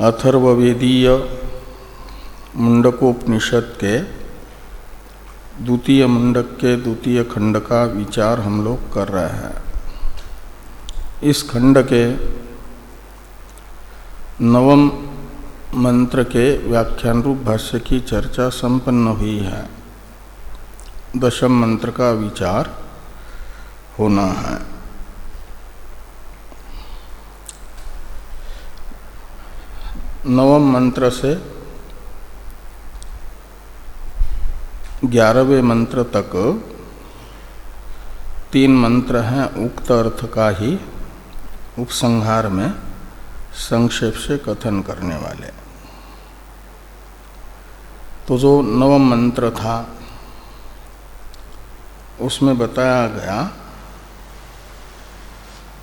अथर्ववेदीय मुंडकोपनिषद के द्वितीय मुंडक के द्वितीय खंड का विचार हम लोग कर रहे हैं। इस खंड के नवम मंत्र के व्याख्यान रूप भाष्य की चर्चा संपन्न हुई है। दशम मंत्र का विचार होना है। नवम मंत्र से ग्यारहवें मंत्र तक तीन मंत्र हैं उक्त अर्थ का ही उपसंहार में संक्षेप से कथन करने वाले। तो जो नवम मंत्र था, उसमें बताया गया,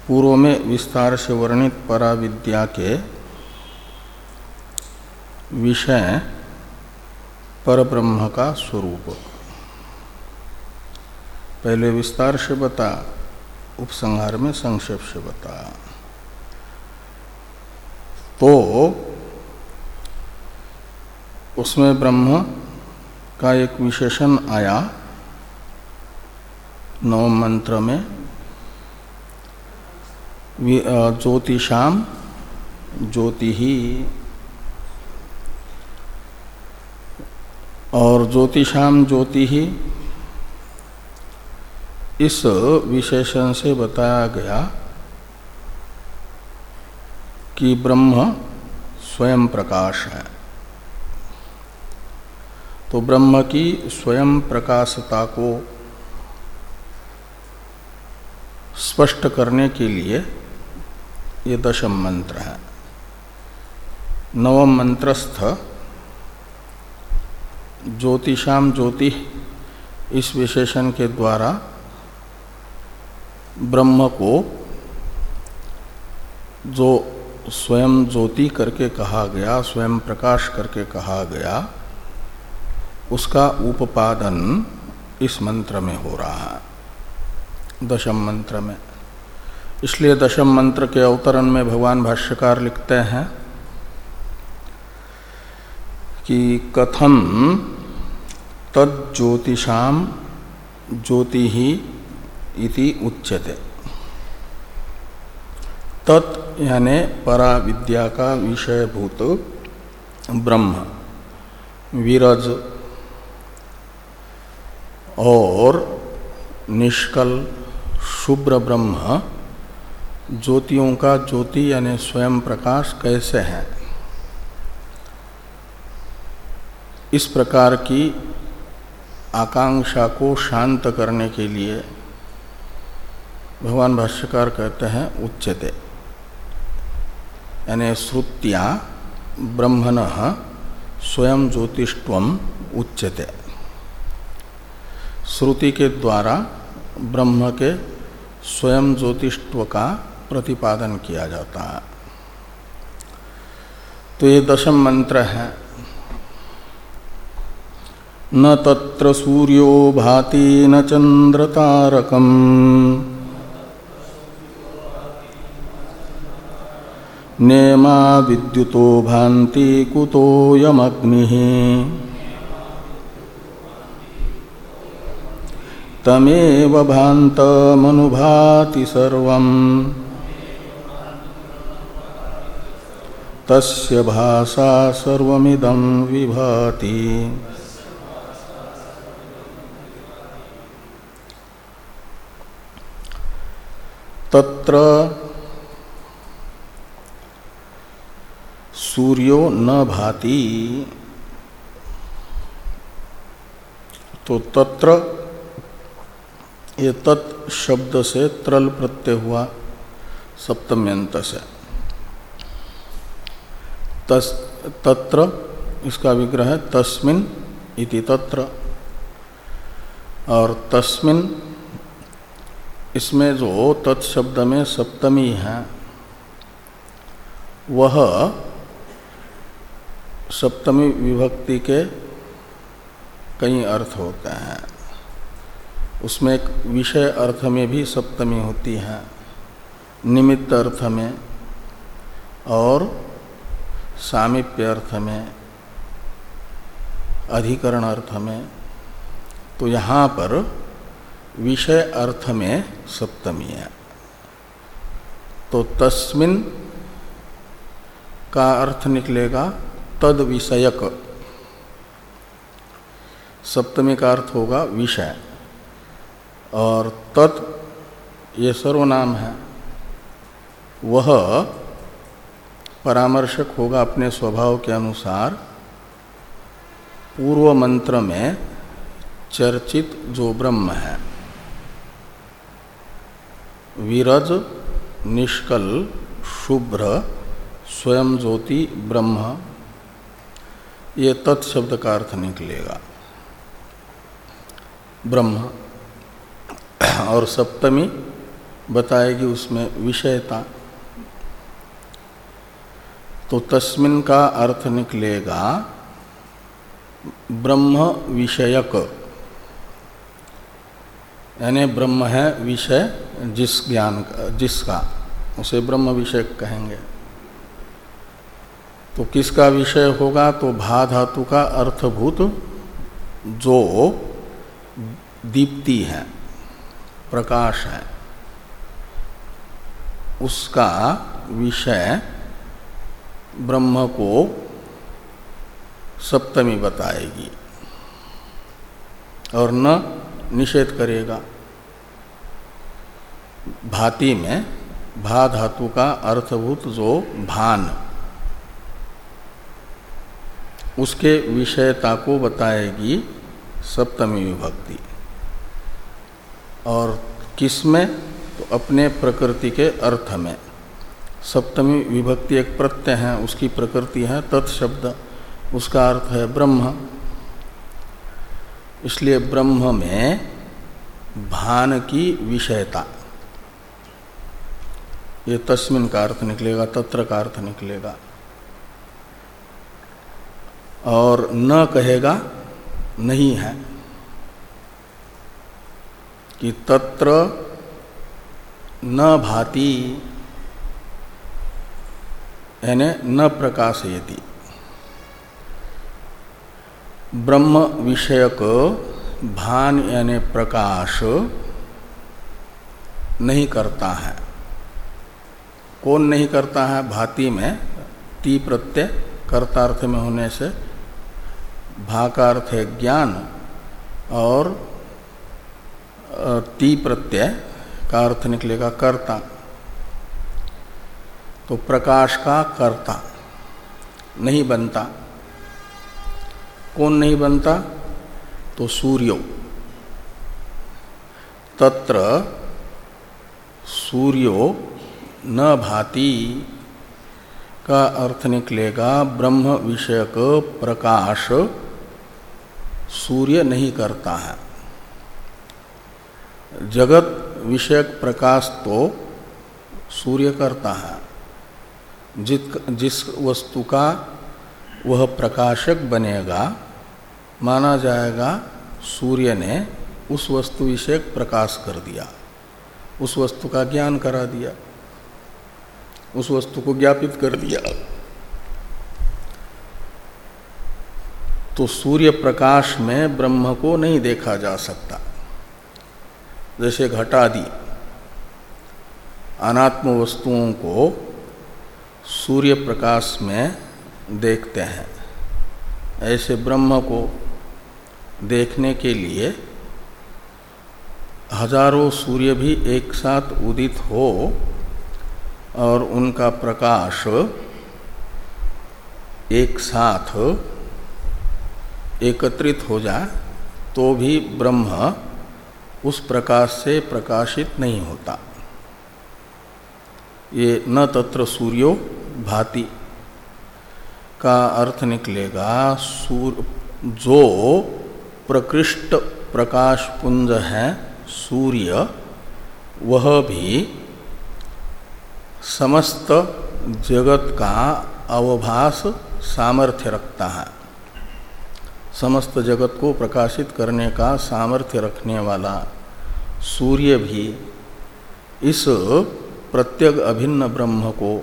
पूर्व में विस्तार से वर्णित पराविद्या के विषय पर ब्रह्म का स्वरूप। पहले विस्तार से बता, उपसंहार में संक्षेप से बता। तो उसमें ब्रह्म का एक विशेषण आया नव मंत्र में। ज्योतिषाम ज्योति ही और ज्योतिषाम ज्योति ही इस विशेषण से बताया गया कि ब्रह्म स्वयं प्रकाश है। तो ब्रह्म की स्वयं प्रकाशता को स्पष्ट करने के लिए ये दशम मंत्र है। नवम मंत्रस्थ ज्योतिषाम ज्योति इस विशेषण के द्वारा ब्रह्म को जो स्वयं ज्योति करके कहा गया, स्वयं प्रकाश करके कहा गया, उसका उपादन इस मंत्र में हो रहा है, दशम मंत्र में। इसलिए दशम मंत्र के अवतरण में भगवान भाष्यकार लिखते हैं कि कथम तज्ज्योतिषाम ज्योति ही इति उच्यते। तत् यानि परा विद्या का विषयभूत ब्रह्म, विरज, और निष्कल शुभ्र ब्रह्म ज्योतियों का ज्योति यानी स्वयं प्रकाश कैसे है? इस प्रकार की आकांक्षा को शांत करने के लिए भगवान भाष्यकार कहते हैं उच्चते यानी श्रुतिया ब्रह्मण स्वयं ज्योतिष्व उच्चते श्रुति के द्वारा ब्रह्म के स्वयं ज्योतिष्व का प्रतिपादन किया जाता है। तो ये दशम मंत्र है। न तत्र सूर्यो भाति न चंद्र तारकम नेमा विद्युतो भांति कुतोयमग्नि तमेव सर्वम्। तस्य भाषा सर्वमिदं विभाति। तत्र सूर्यो न भाति। तो तत्र ये तत् शब्द से त्रल प्रत्यय हुआ सप्तम्यंत से तस, तत्र, इसका विग्रह है तस्मिन इति तत्र। और तस्मिन इसमें जो तत्शब्द में सप्तमी है, वह सप्तमी विभक्ति के कई अर्थ होते हैं। उसमें एक विषय अर्थ में भी सप्तमी होती है, निमित्त अर्थ में और सामिप्य अर्थ में, अधिकरण अर्थ में। तो यहाँ पर विषय अर्थ में सप्तमी है। तो तस्मिन का अर्थ निकलेगा, तद विषयक। सप्तमी का अर्थ होगा विषय। और तत्, ये सर्वनाम है। वह परामर्शक होगा अपने स्वभाव के अनुसार। पूर्व मंत्र में चर्चित जो ब्रह्म है। विरज, निष्कल, शुभ्र, स्वयं ज्योति, ब्रह्म। ये तत्शब्द का अर्थ निकलेगा। ब्रह्म। और सप्तमी बताएगी उसमें विषयता। तो तस्मिन का अर्थ निकलेगा, ब्रह्म विषयक। यानी ब्रह्म है विषय जिस ज्ञान का जिसका, उसे ब्रह्म विषय कहेंगे। तो किसका विषय होगा? तो भा धातु का अर्थभूत जो दीप्ति है, प्रकाश है, उसका विषय ब्रह्म को सप्तमी बताएगी और न निषेध करेगा। भाति में भा धातु का अर्थभूत जो भान। उसके विषयता को बताएगी सप्तमी विभक्ति। और किसमें तो अपने प्रकृति के अर्थ में। सप्तमी विभक्ति एक प्रत्यय है, उसकी प्रकृति है तत्शब्द। उसका अर्थ है ब्रह्म। इसलिए ब्रह्म में भान की विषयता। ये तस्मिन का अर्थ निकलेगा, तत्र का अर्थ निकलेगा। और न कहेगा, नहीं है। कि तत्र न भाति, यानी न प्रकाशयति। ब्रह्म विषयक भान यानी प्रकाश नहीं करता है। कौन नहीं करता है भाति में, ती प्रत्यय कर्तार्थ में होने से भा का अर्थ है ज्ञान और ती प्रत्यय का अर्थ निकलेगा कर्ता। तो प्रकाश का कर्ता नहीं बनता। कौन नहीं बनता? तो सूर्यो। तत्र सूर्यो न भाति का अर्थ निकलेगा, ब्रह्म विषयक प्रकाश सूर्य नहीं करता है। जगत विषयक प्रकाश तो सूर्य करता है। जित, जिस वस्तु का वह प्रकाशक बनेगा, माना जाएगा सूर्य ने उस वस्तु विषयक प्रकाश कर दिया, उस वस्तु का ज्ञान करा दिया। उस वस्तु को ज्ञापित कर दिया। तो सूर्य प्रकाश में ब्रह्म को नहीं देखा जा सकता। जैसे घटादि अनात्म वस्तुओं को सूर्य प्रकाश में देखते हैं। ऐसे ब्रह्म को देखने के लिए हज़ारों सूर्य भी एक साथ उदित हो और उनका प्रकाश एक साथ एकत्रित हो जाए तो भी ब्रह्म उस प्रकाश से प्रकाशित नहीं होता। ये न तत्र सूर्यो भाति का अर्थ निकलेगा, सूर जो प्रकृष्ट प्रकाश पुंज है, सूर्य, वह भी समस्त जगत का अवभास सामर्थ्य रखता है। समस्त जगत को प्रकाशित करने का सामर्थ्य रखने वाला सूर्य भी इस प्रत्यग अभिन्न ब्रह्म को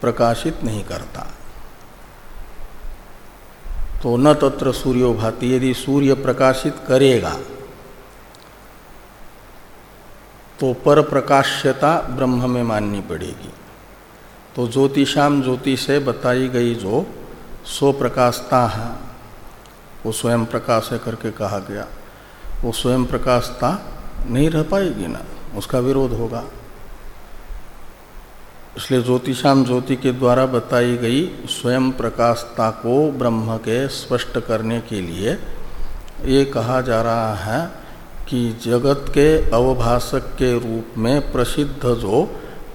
प्रकाशित नहीं करता। तो न तत्र सूर्यो भाति यदि सूर्य प्रकाशित करेगा तो पर प्रकाश्यता ब्रह्म में माननी पड़ेगी। तो ज्योतिषाम ज्योति से बताई गई जो सो प्रकाशता है वो स्वयं प्रकाश है करके कहा गया। वो स्वयं प्रकाशता नहीं रह पाएगी ना, उसका विरोध होगा। इसलिए ज्योतिषाम ज्योति के द्वारा बताई गई स्वयं प्रकाशता को ब्रह्म के स्पष्ट करने के लिए ये कहा जा रहा है कि जगत के अवभाषक के रूप में प्रसिद्ध जो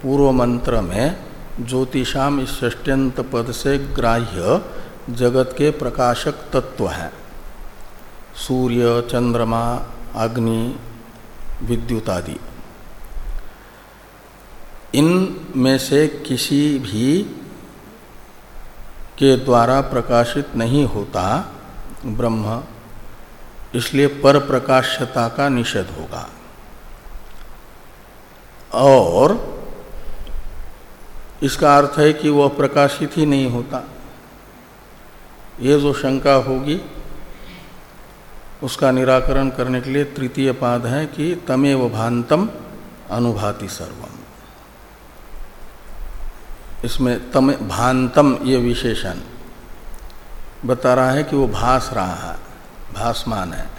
पूर्व मंत्र में ज्योतिषाम इस षष्ट्यंत पद से ग्राह्य जगत के प्रकाशक तत्व हैं। सूर्य, चंद्रमा, अग्नि, विद्युत आदि। इन में से किसी भी के द्वारा प्रकाशित नहीं होता ब्रह्म इसलिए पर प्रकाश्यता का निषेध होगा। और इसका अर्थ है कि वह प्रकाशित ही नहीं होता। ये जो शंका होगी, उसका निराकरण करने के लिए तृतीय पाद है कि तमेव भांतम अनुभाति सर्वम। इसमें तम भांतम ये विशेषण बता रहा है कि वो भास रहा है। भासमान है।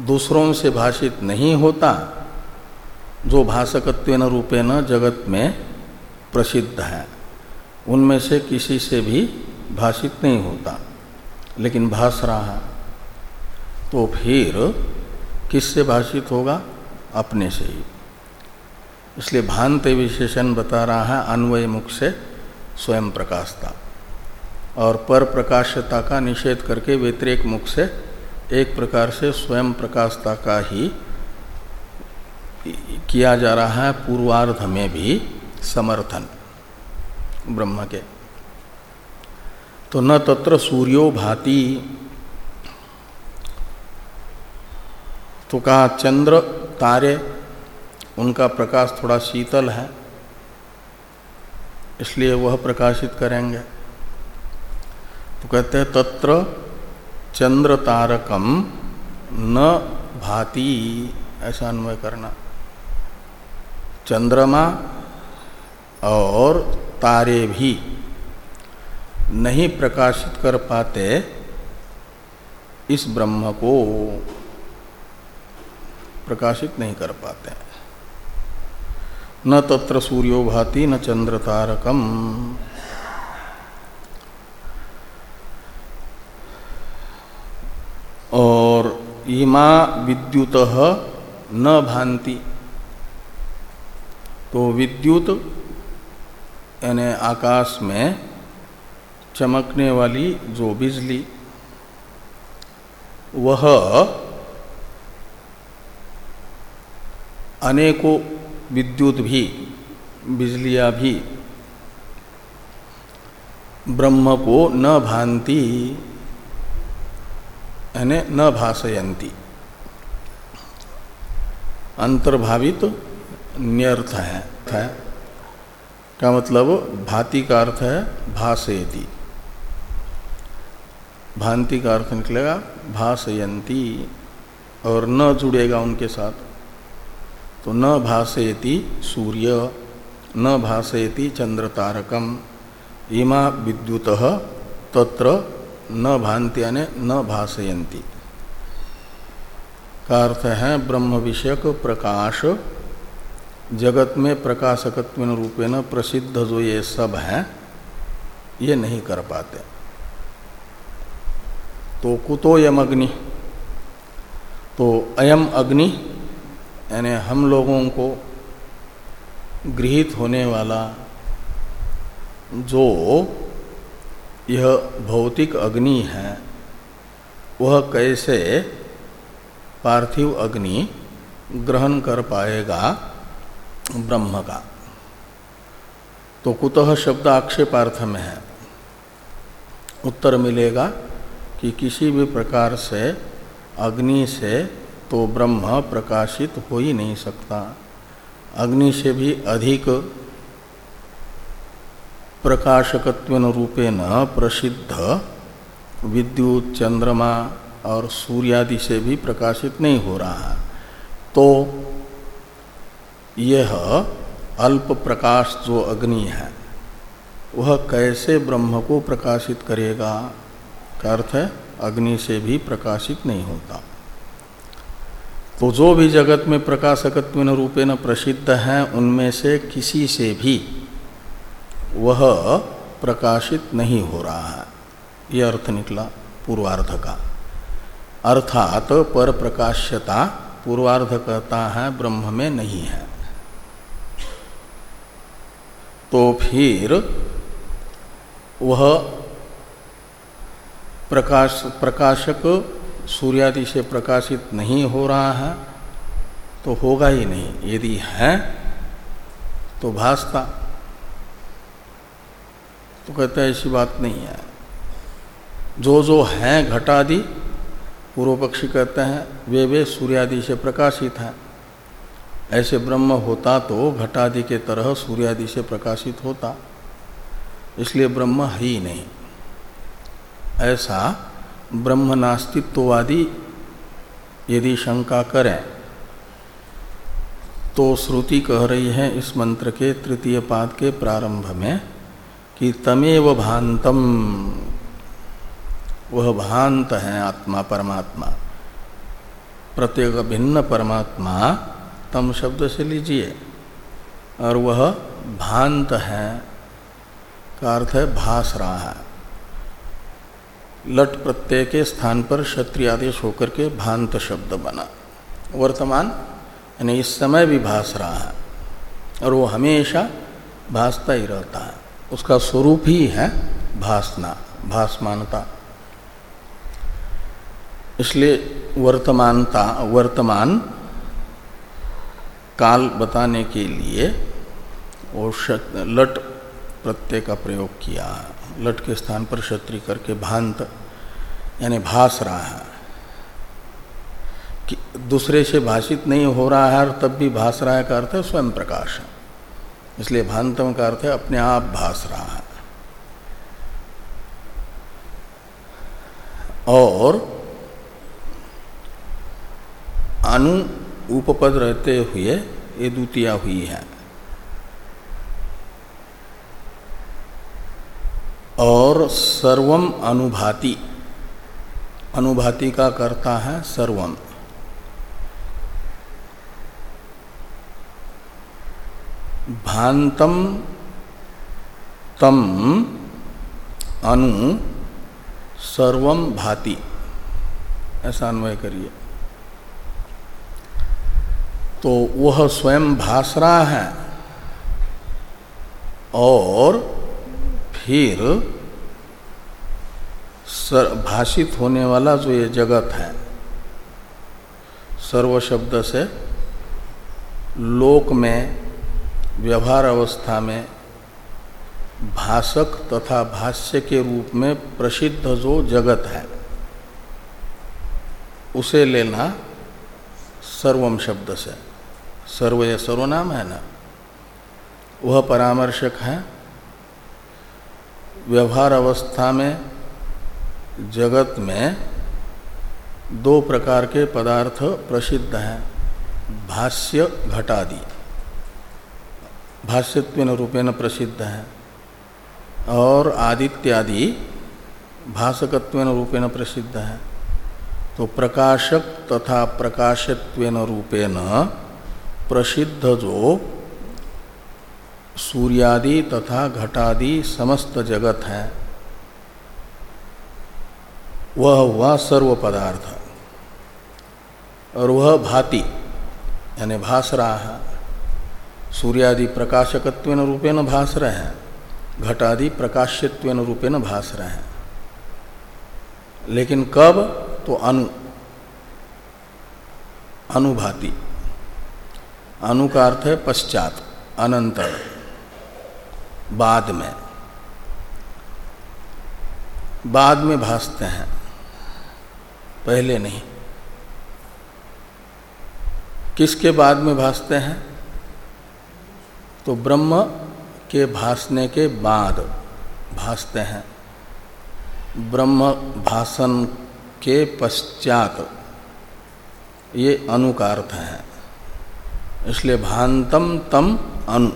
दूसरों से भाषित नहीं होता, जो भाषकत्व रूपेण जगत में प्रसिद्ध है, उनमें से किसी से भी भाषित नहीं होता। लेकिन भास रहा है तो फिर किससे भाषित होगा? अपने से ही। इसलिए भांत विशेषण बता रहा है अन्वय मुख से स्वयं प्रकाशता और पर प्रकाशता का निषेध करके व्यतिरेक मुख से एक प्रकार से स्वयं प्रकाशता का ही किया जा रहा है पूर्वार्ध में भी समर्थन ब्रह्म के। तो न तत्र सूर्यो भाति। तो कहा, चंद्र, तारे, उनका प्रकाश थोड़ा शीतल है, इसलिए वह प्रकाशित करेंगे। तो कहते हैं, तत्र चंद्र तारकम न भाति। ऐसा अन्वय करना। चंद्रमा और तारे भी नहीं प्रकाशित कर पाते इस ब्रह्म को, प्रकाशित नहीं कर पाते। न तत्र सूर्यो भाति, न चंद्र तारकम और इमा विद्युत न भांति तो विद्युत यानी आकाश में चमकने वाली जो बिजली, वह अनेकों विद्युत भी, बिजलियाँ भी ब्रह्म को न भांति यानी न भाषयंती अंतर्भावित तो न्यर्थ है, है का मतलब भांति का अर्थ है भाषयती। भांति का अर्थ निकलेगा भाषयंती और न जुड़ेगा उनके साथ। तो न भाषयति सूर्य न भाषयति चंद्र तारकम इमा विद्युत तत्र न भांति यानी न भाषयती का अर्थ है ब्रह्म विषयक प्रकाश, जगत में प्रकाशकत्व रूपेण प्रसिद्ध जो ये सब हैं, ये नहीं कर पाते। तो कुतो यम अग्नि। तो अयम अग्नि, यानी हम लोगों को गृहित होने वाला जो यह भौतिक अग्नि है, वह कैसे पार्थिव अग्नि ग्रहण कर पाएगा ब्रह्म का? तो कुतः शब्द आक्षेपार्थ में है। उत्तर मिलेगा कि किसी भी प्रकार से अग्नि से तो ब्रह्म प्रकाशित हो ही नहीं सकता। अग्नि से भी अधिक प्रकाशकत्व रूपे न प्रसिद्ध विद्युत, चंद्रमा और सूर्यादि से भी प्रकाशित नहीं हो रहा। है तो यह अल्प प्रकाश जो अग्नि है, वह कैसे ब्रह्म को प्रकाशित करेगा? का अर्थ है? अग्नि से भी प्रकाशित नहीं होता। तो जो भी जगत में प्रकाशकत्व रूपेण प्रसिद्ध हैं, उनमें से किसी से भी वह प्रकाशित नहीं हो रहा है। यह अर्थ निकला पूर्वार्ध का। अर्थात पर प्रकाश्यता पूर्वार्ध कहता है, ब्रह्म में नहीं है। तो फिर वह प्रकाश, प्रकाशक सूर्यादि से प्रकाशित नहीं हो रहा है तो होगा ही नहीं। यदि है तो भासता। तो कहते हैं, ऐसी बात नहीं है। जो जो हैं घटादि, पूर्व पक्षी कहते हैं, वे वे सूर्यादि से प्रकाशित हैं। ऐसे ब्रह्म होता तो घटादि के तरह सूर्यादि से प्रकाशित होता, इसलिए ब्रह्म है ही नहीं। ऐसा ब्रह्म नास्तित्ववादी यदि शंका करें तो श्रुति कह रही है इस मंत्र के तृतीय पाद के प्रारंभ में कि तमेव भांतम वह भांत है आत्मा, परमात्मा। प्रत्येक भिन्न परमात्मा तम शब्द से लीजिए। और वह भांत है, का अर्थ है भास रहा है। लट प्रत्यय के स्थान पर क्षत्रिय आदेश होकर के भांत शब्द बना। वर्तमान, यानी इस समय भी भास रहा है। और वो हमेशा भासता ही रहता है। उसका स्वरूप ही है भासना, भासमानता। इसलिए वर्तमानता, वर्तमान काल बताने के लिए वो लट प्रत्यय का प्रयोग किया। लट के स्थान पर क्षत्रि करके भांत, यानी भास रहा है। कि दूसरे से भाषित नहीं हो रहा है और तब भी भास रहा है का अर्थ है स्वयं प्रकाश इसलिए भानतम का अर्थ है, अपने आप भास रहा है। और अनु उपपद रहते हुए ये द्वितीय हुई है। और सर्वम अनुभाति अनुभाति का करता है सर्वम। भांतम तम अनु सर्वम भाति। ऐसा अन्वय करिए। तो वह स्वयं भास रहा है और फिर सर भाषित होने वाला जो ये जगत है, सर्व शब्द से लोक में व्यवहार अवस्था में भाषक तथा भाष्य के रूप में प्रसिद्ध जो जगत है, उसे लेना सर्वम शब्द से। सर्व या सर्वनाम है ना? वह परामर्शक है। व्यवहार अवस्था में जगत में दो प्रकार के पदार्थ प्रसिद्ध हैं, भाष्य घटादि। भाष्यत्व रूपेण प्रसिद्ध है। और आदित्यादि भाषकत्व रूपेण प्रसिद्ध है। तो प्रकाशक तथा प्रकाशत्व रूपेण प्रसिद्ध जो सूर्यादि तथा घटादि समस्त जगत है, वह हुआ सर्व पदार्थ और वह भाति, यानी भास रहा है सूर्यादि प्रकाशकत्व रूपेण भास रहे हैं, घटादि प्रकाश्यत्व रूपेण भास रहे हैं। लेकिन कब? तो अनु, अनुभाति। अनु का अर्थ है पश्चात, अनंतर, बाद में। बाद में भासते हैं, पहले नहीं। किसके बाद में भासते हैं? तो ब्रह्म के भासने के बाद भासते हैं। ब्रह्म भाषण के पश्चात ये अनुकार्थ है। इसलिए भांतम तम अनु,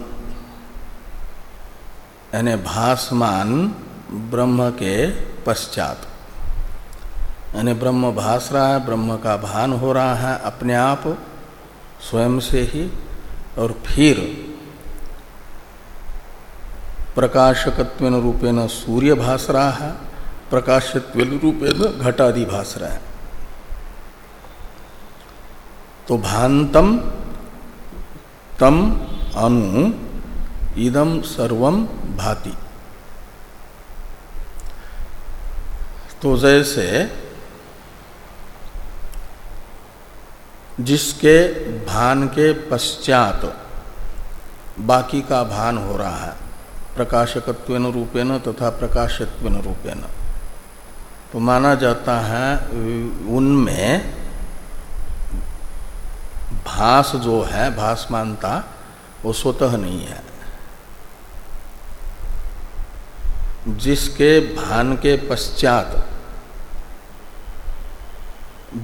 यानी भासमान ब्रह्म के पश्चात। यानी ब्रह्म भास रहा है, ब्रह्म का भान हो रहा है अपने आप, स्वयं से ही, और फिर प्रकाशकत्व रूपेण सूर्य भास रहा है प्रकाशत्व रूपेण घटादि भास रहा है। तो भांतम, तम, अनु, इदम, सर्वम, भाति। तो जैसे जिसके भान के पश्चात बाकी का भान हो रहा है प्रकाशकत्व रूपेण तथा प्रकाशत्व रूपेण। तो माना जाता है, उनमें भास जो है भासमानता वो स्वतः नहीं है। जिसके भान के पश्चात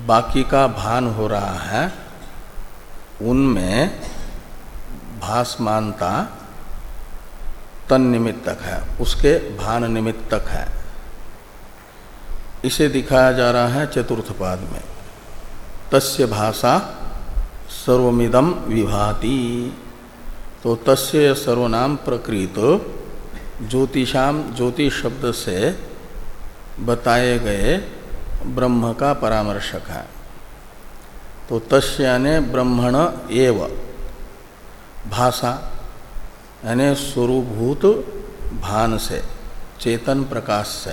बाकी का भान हो रहा है, उनमें भासमानता तन निमित्तक है, उसके भान निमित्तक है। इसे दिखाया जा रहा है चतुर्थ पाद में। तस्य भाषा सर्वमिदम विभाति। तो तस्य सर्वनाम प्रकृत ज्योतिषाम ज्योतिष शब्द से बताए गए ब्रह्म का परामर्शक है। तो तस्य यानी ब्रह्मण एव। भाषा यानी स्वरूभूत भान से, चेतन प्रकाश से।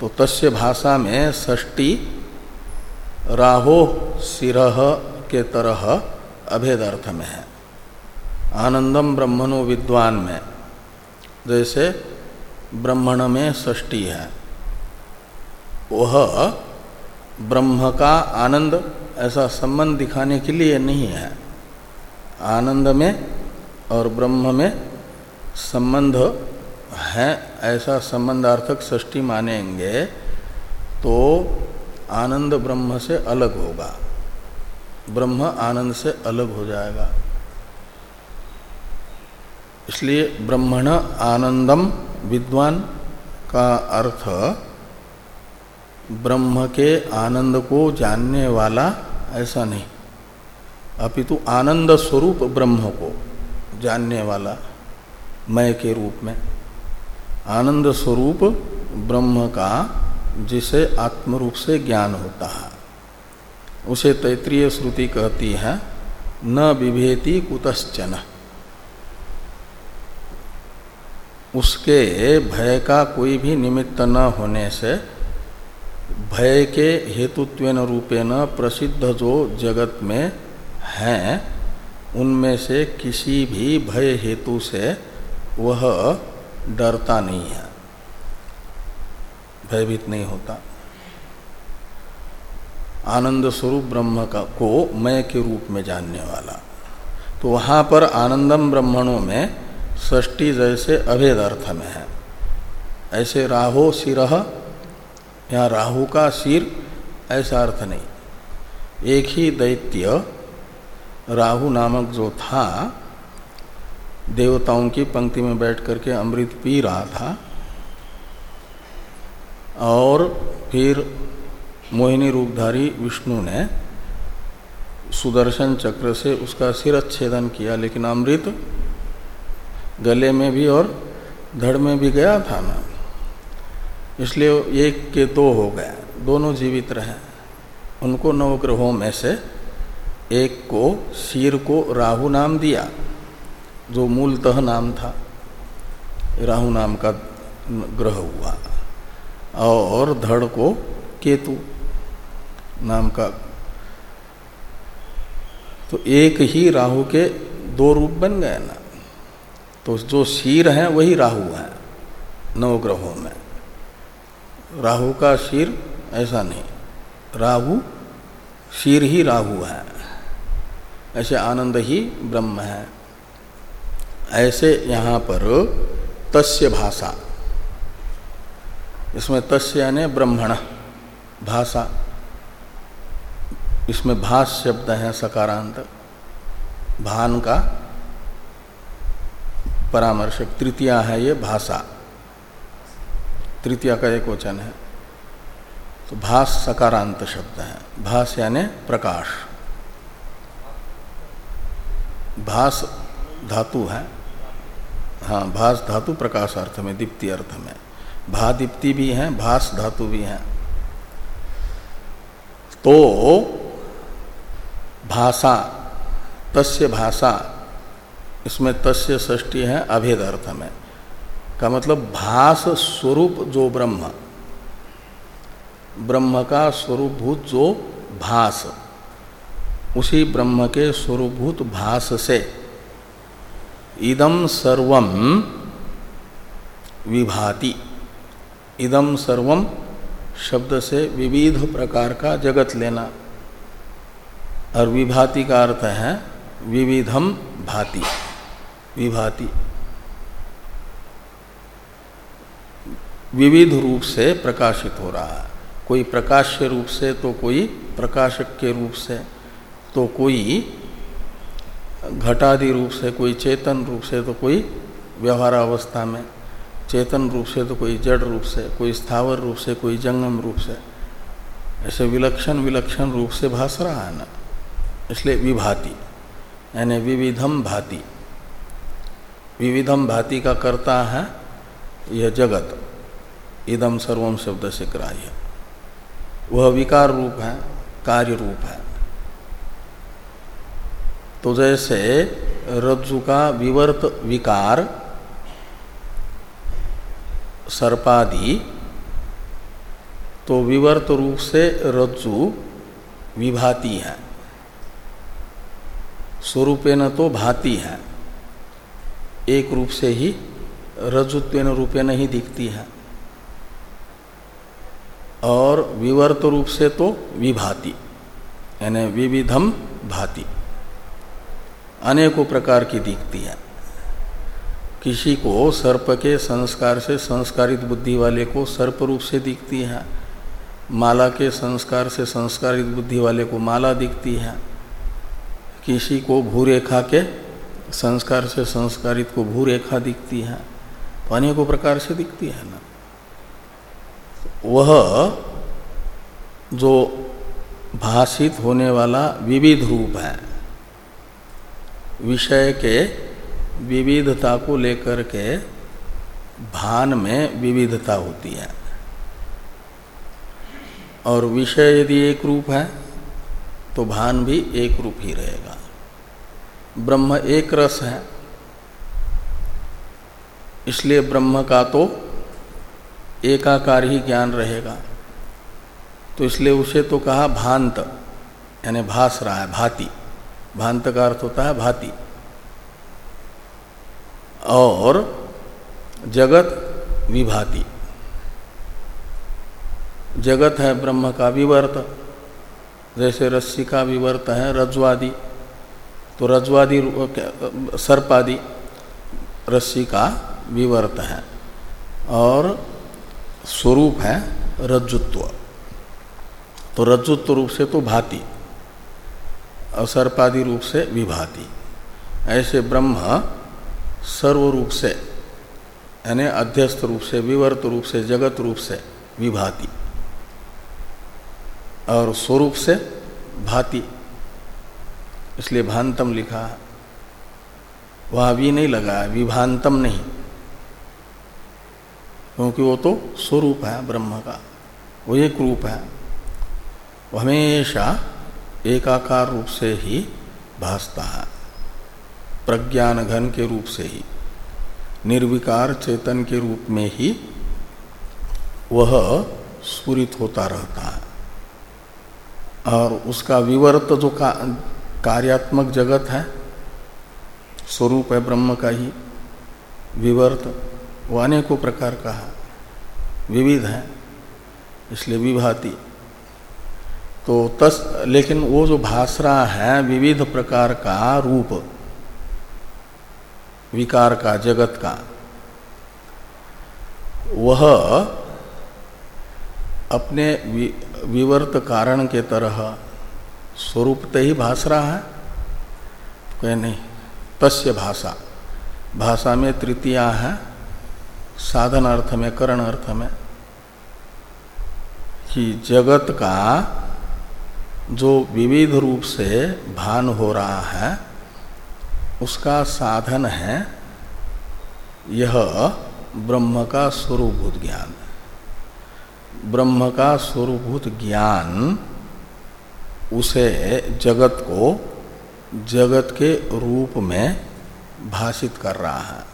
तो तस्य भाषा में षष्टि राहो सिरह के तरह अभेद अर्थ में है। आनंदम ब्रह्मणो विद्वान में, जैसे ब्रह्मण में षष्टि है, वह ब्रह्म का आनंद ऐसा संबंध दिखाने के लिए नहीं है। आनंद में और ब्रह्म में संबंध है, ऐसा संबंधार्थक षष्टि मानेंगे तो आनंद ब्रह्म से अलग होगा। ब्रह्म आनंद से अलग हो जाएगा। इसलिए ब्रह्मण आनंदम विद्वान का अर्थ, ब्रह्म के आनंद को जानने वाला ऐसा नहीं। अपितु आनंद स्वरूप ब्रह्म को। जानने वाला मय के रूप में। आनंद स्वरूप ब्रह्म का, जिसे आत्म रूप से ज्ञान होता है। उसे तैतृय श्रुति कहती है, न विभेति कुतश्चन। उसके भय का कोई भी निमित्त न होने से भय के हेतुत्वेन रूपेण प्रसिद्ध जो जगत में हैं उनमें से किसी भी भय हेतु से वह डरता नहीं है। भयभीत नहीं होता। आनंद स्वरूप ब्रह्म का, को मैं के रूप में जानने वाला। तो वहाँ पर आनंदम ब्रह्मणों में षष्टि जैसे अभेद अर्थ में है। ऐसे राहो सिरह, यहाँ राहु का सिर, ऐसा अर्थ नहीं। एक ही दैत्य राहु नामक जो था, देवताओं की पंक्ति में बैठ करके अमृत पी रहा था। और फिर मोहिनी रूपधारी विष्णु ने सुदर्शन चक्र से उसका सिर छेदन किया, लेकिन अमृत गले में भी और धड़ में भी गया था ना। इसलिए एक के दो हो गए दोनों जीवित रहे। उनको नवग्रहों में से एक को शीर को राहु नाम दिया, जो मूलतः नाम था। राहु नाम का ग्रह हुआ। और धड़ को केतु नाम का। तो एक ही राहु के दो रूप बन गए ना। तो जो शीर है, वही राहु है नवग्रहों में। राहु का शीर ऐसा नहीं। राहु, शीर ही राहु है। ऐसे आनंद ही ब्रह्म है। ऐसे यहाँ पर तस्य भाषा। इसमें तस्य यानी ब्रह्मण, भाषा। इसमें भास शब्द है सकारांत। भान का परामर्शक तृतीया है ये भाषा। तृतीया का एक वचन है। तो भास सकारांत शब्द है। भास यानी प्रकाश। भास धातु है। हाँ भास धातु प्रकाश अर्थ में, दीप्ति अर्थ में। भा दीप्ति भी है, भास धातु भी है। तो भाषा, तस्य भाषा, इसमें तस्य षष्टि है, अभेद अर्थ में। का मतलब भास स्वरूप जो ब्रह्म। ब्रह्म का स्वरूपभूत जो भास। उसी ब्रह्म के स्वरूपभूत भास से। इदम सर्वम विभाति। इदम सर्वम शब्द से विविध प्रकार का जगत लेना। और विभाति का अर्थ है विविधम भाति। विभाति। विविध रूप से प्रकाशित हो रहा है। कोई प्रकाश्य रूप से तो कोई प्रकाशक के रूप से। तो कोई घटादि रूप से, कोई चेतन रूप से तो कोई व्यवहार अवस्था में, चेतन रूप से तो कोई जड़ रूप से, कोई स्थावर रूप से, कोई जंगम रूप से। ऐसे विलक्षण विलक्षण रूप से भास रहा है ना। इसलिए विभाति, यानी विविधम भाति। विविधम भाति का करता है यह जगत। इदम सर्वम शब्द से ग्राह्य। वह विकार रूप है, कार्य रूप है। तो जैसे रज्जु का विवर्त विकार, सर्पादि तो विवर्त रूप से रज्जु विभाती है। स्वरूपेण तो भाती है। एक रूप से ही रजुत्वेन रूपेण ही दिखती है। और विवर्त रूप से तो विभाति, यानी विविधम भाति। अनेकों प्रकार की दिखती है। किसी को सर्प के संस्कार से संस्कारित बुद्धि वाले को सर्प रूप से दिखती है। माला के संस्कार से संस्कारित बुद्धि वाले को माला दिखती है। किसी को भूरेखा के संस्कार से संस्कारित को भूरेखा दिखती है। तो अनेकों प्रकार से दिखती है ना। वह जो भाषित होने वाला विविध रूप है। विषय के विविधता को लेकर के भान में विविधता होती है। और विषय यदि एक रूप है तो भान भी एक रूप ही रहेगा। ब्रह्म एक रस है, इसलिए ब्रह्म का तो एकाकार ही ज्ञान रहेगा। तो इसलिए उसे तो कहा भांत, यानी भास रहा है, भांति। भांत का अर्थ होता है, भांति। और जगत विभाति। जगत है ब्रह्म का विवर्त, जैसे रस्सी का विवर्त है, रज्वादि। तो रज्वादि सर्पादि रस्सी का विवर्त है। और स्वरूप है रज्जुत्व। तो रज्जुत्व रूप से तो भाति। और सर्पादि रूप से विभाति। ऐसे ब्रह्म सर्व रूप से, यानी अध्यस्त रूप से, विवर्त रूप से, जगत रूप से विभाति। और स्वरूप से भाति। इसलिए भांतम लिखा है। वहाँ भी नहीं लगा विभांतम नहीं। क्योंकि वो तो स्वरूप है ब्रह्म का, वो एक रूप है। हमेशा एकाकार रूप से ही भासता है। प्रज्ञान घन के रूप से ही निर्विकार चेतन के रूप में ही वह स्फुरित होता रहता है। और उसका विवर्त जो का, कार्यात्मक जगत है स्वरूप है ब्रह्म का ही विवर्त वो अनेकों प्रकार का है विविध है इसलिए विभाति। तो तस लेकिन वो जो भाषरा है विविध प्रकार का रूप विकार का जगत का वह अपने वि, विवर्त कारण के तरह स्वरूप ही भास रहा है? कह नहीं। तस्य भाषा। भाषा में तृतीया है साधन अर्थ में करण अर्थ में कि जगत का जो विविध रूप से भान हो रहा है, उसका साधन है यह ब्रह्म का स्वरूपभूत ज्ञान। ब्रह्म का स्वरूपभूत ज्ञान उसे जगत को जगत के रूप में भाषित कर रहा है।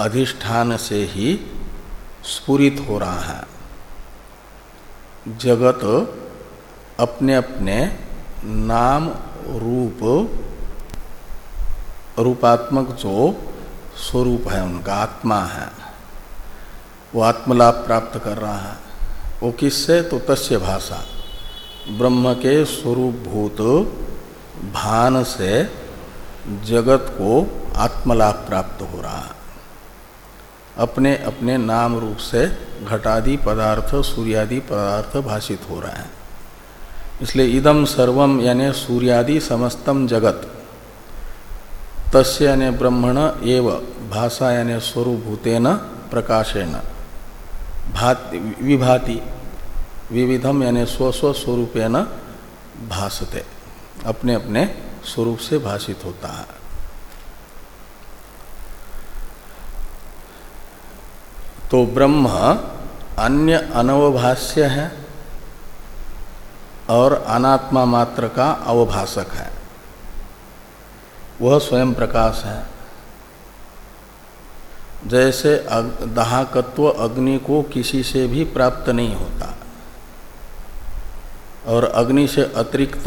अधिष्ठान से ही स्फुरित हो रहा है। जगत अपने अपने नाम रूप, रूपात्मक जो स्वरूप है, उनका आत्मा है, वो आत्मलाभ प्राप्त कर रहा है। वो किससे? तो तस्य भाषा। ब्रह्म के स्वरूप भूत भान से जगत को आत्मलाभ प्राप्त हो रहा है। अपने अपने नाम रूप से घटादि पदार्थ, सूर्यादि पदार्थ भाषित हो रहा है। इसलिए इदम सर्वम यानी सूर्यादि समस्तम जगत। तस्य यानी ब्रह्मण एव भाषा यानी स्वरूभूतेन प्रकाशेन भाति विभाति विविधम यानी स्व स्व स्वरूपेण भाषते अपने अपने स्वरूप से भाषित होता है। तो ब्रह्म अन्य अनवभाष्य है और अनात्मा मात्र का अवभाषक है। वह स्वयं प्रकाश है। जैसे दाहकत्व अग्नि को किसी से भी प्राप्त नहीं होता और अग्नि से अतिरिक्त